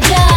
could die.